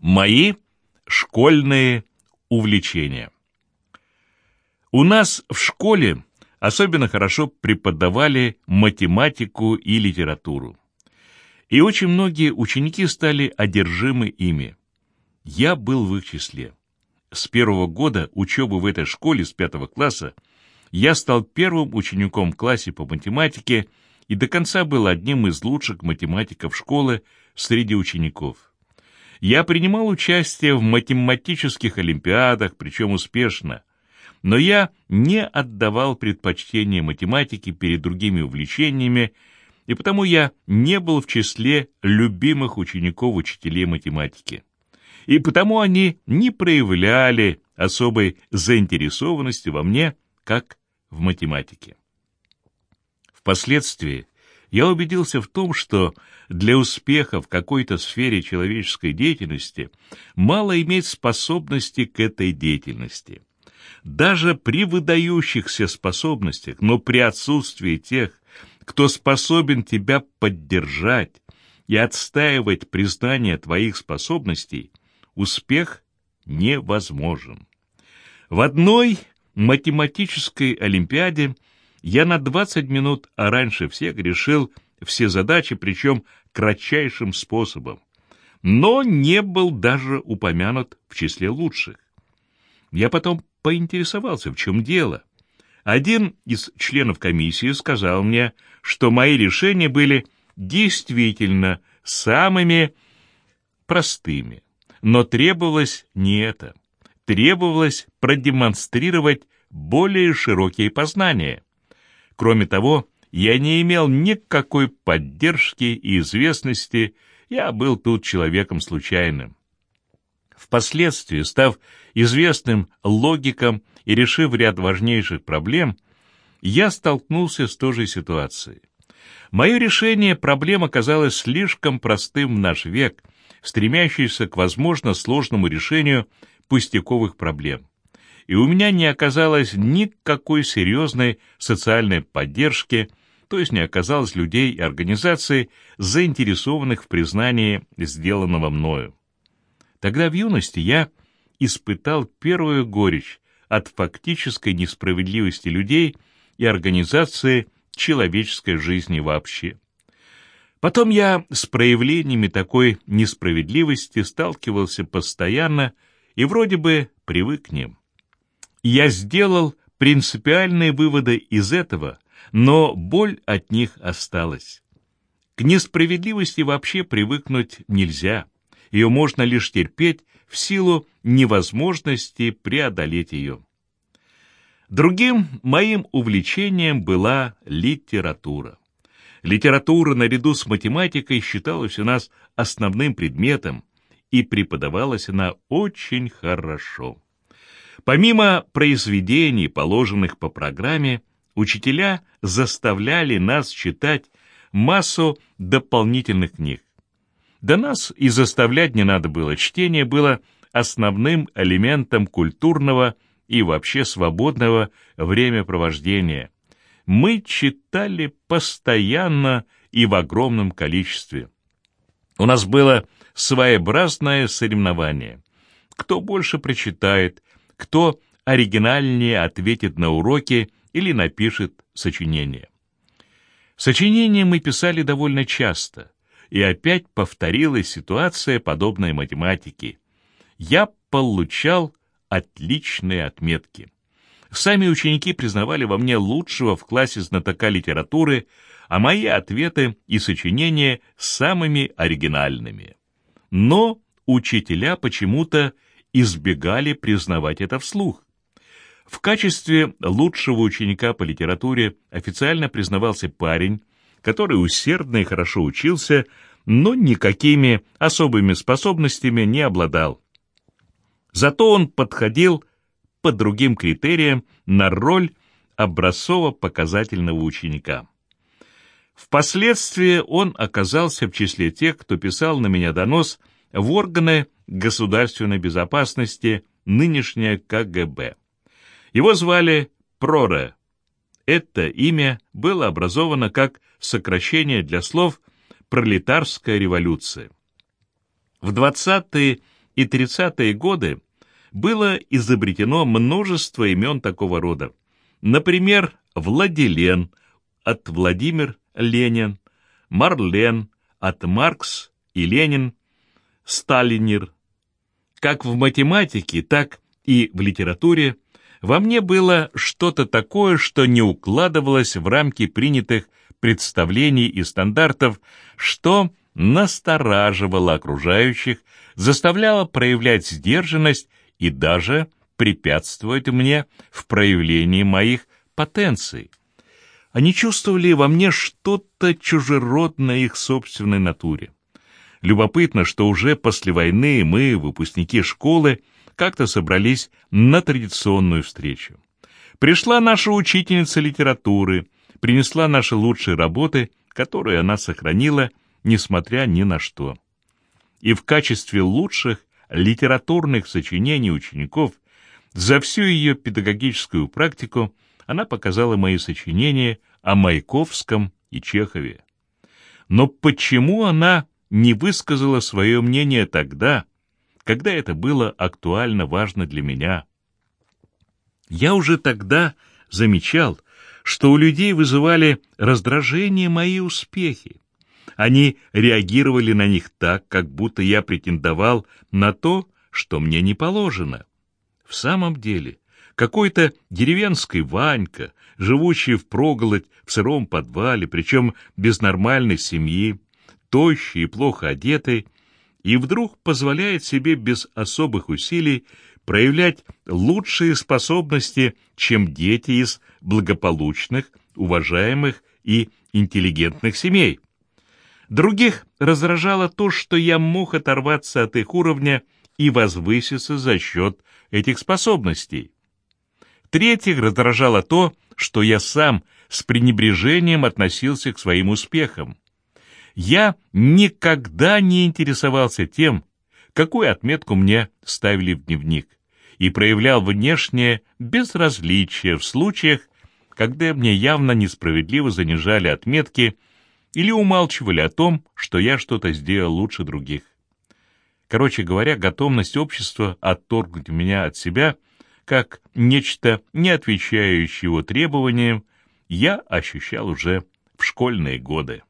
Мои школьные увлечения. У нас в школе особенно хорошо преподавали математику и литературу. И очень многие ученики стали одержимы ими. Я был в их числе. С первого года учебы в этой школе, с пятого класса, я стал первым учеником в классе по математике и до конца был одним из лучших математиков школы среди учеников. Я принимал участие в математических олимпиадах, причем успешно, но я не отдавал предпочтение математике перед другими увлечениями, и потому я не был в числе любимых учеников учителей математики. И потому они не проявляли особой заинтересованности во мне, как в математике. Впоследствии я убедился в том, что для успеха в какой-то сфере человеческой деятельности мало иметь способности к этой деятельности. Даже при выдающихся способностях, но при отсутствии тех, кто способен тебя поддержать и отстаивать признание твоих способностей, успех невозможен. В одной математической олимпиаде я на 20 минут раньше всех решил все задачи, причем кратчайшим способом, но не был даже упомянут в числе лучших. Я потом поинтересовался, в чем дело. Один из членов комиссии сказал мне, что мои решения были действительно самыми простыми, но требовалось не это. Требовалось продемонстрировать более широкие познания. Кроме того, я не имел никакой поддержки и известности, я был тут человеком случайным. Впоследствии, став известным логиком и решив ряд важнейших проблем, я столкнулся с той же ситуацией. Мое решение проблем оказалось слишком простым в наш век, стремящийся к возможно сложному решению пустяковых проблем и у меня не оказалось никакой серьезной социальной поддержки, то есть не оказалось людей и организаций, заинтересованных в признании сделанного мною. Тогда в юности я испытал первую горечь от фактической несправедливости людей и организации человеческой жизни вообще. Потом я с проявлениями такой несправедливости сталкивался постоянно и вроде бы привык к ним. Я сделал принципиальные выводы из этого, но боль от них осталась. К несправедливости вообще привыкнуть нельзя. Ее можно лишь терпеть в силу невозможности преодолеть ее. Другим моим увлечением была литература. Литература наряду с математикой считалась у нас основным предметом, и преподавалась она очень хорошо. Помимо произведений, положенных по программе, учителя заставляли нас читать массу дополнительных книг. Да нас и заставлять не надо было. Чтение было основным элементом культурного и вообще свободного времяпровождения. Мы читали постоянно и в огромном количестве. У нас было своеобразное соревнование. Кто больше прочитает, кто оригинальнее ответит на уроки или напишет сочинение. Сочинения мы писали довольно часто, и опять повторилась ситуация, подобной математике. Я получал отличные отметки. Сами ученики признавали во мне лучшего в классе знатока литературы, а мои ответы и сочинения самыми оригинальными. Но учителя почему-то избегали признавать это вслух. В качестве лучшего ученика по литературе официально признавался парень, который усердно и хорошо учился, но никакими особыми способностями не обладал. Зато он подходил по другим критериям на роль образцово-показательного ученика. Впоследствии он оказался в числе тех, кто писал на меня донос в органы государственной безопасности, нынешнее КГБ. Его звали Проре. Это имя было образовано как сокращение для слов «пролетарская революция». В 20-е и 30-е годы было изобретено множество имен такого рода. Например, Владилен от Владимир Ленин, Марлен от Маркс и Ленин, Сталинер. Как в математике, так и в литературе во мне было что-то такое, что не укладывалось в рамки принятых представлений и стандартов, что настораживало окружающих, заставляло проявлять сдержанность и даже препятствовать мне в проявлении моих потенций. Они чувствовали во мне что-то чужеродное их собственной натуре. Любопытно, что уже после войны мы, выпускники школы, как-то собрались на традиционную встречу. Пришла наша учительница литературы, принесла наши лучшие работы, которые она сохранила, несмотря ни на что. И в качестве лучших литературных сочинений учеников за всю ее педагогическую практику она показала мои сочинения о Маяковском и Чехове. Но почему она не высказала свое мнение тогда, когда это было актуально важно для меня. Я уже тогда замечал, что у людей вызывали раздражение мои успехи. Они реагировали на них так, как будто я претендовал на то, что мне не положено. В самом деле, какой-то деревенский Ванька, живущий в проголодь в сыром подвале, причем без нормальной семьи, тощий и плохо одетый, и вдруг позволяет себе без особых усилий проявлять лучшие способности, чем дети из благополучных, уважаемых и интеллигентных семей. Других раздражало то, что я мог оторваться от их уровня и возвыситься за счет этих способностей. Третьих раздражало то, что я сам с пренебрежением относился к своим успехам. Я никогда не интересовался тем, какую отметку мне ставили в дневник, и проявлял внешнее безразличие в случаях, когда мне явно несправедливо занижали отметки или умалчивали о том, что я что-то сделал лучше других. Короче говоря, готовность общества отторгнуть меня от себя, как нечто, не отвечающее его требованиям, я ощущал уже в школьные годы.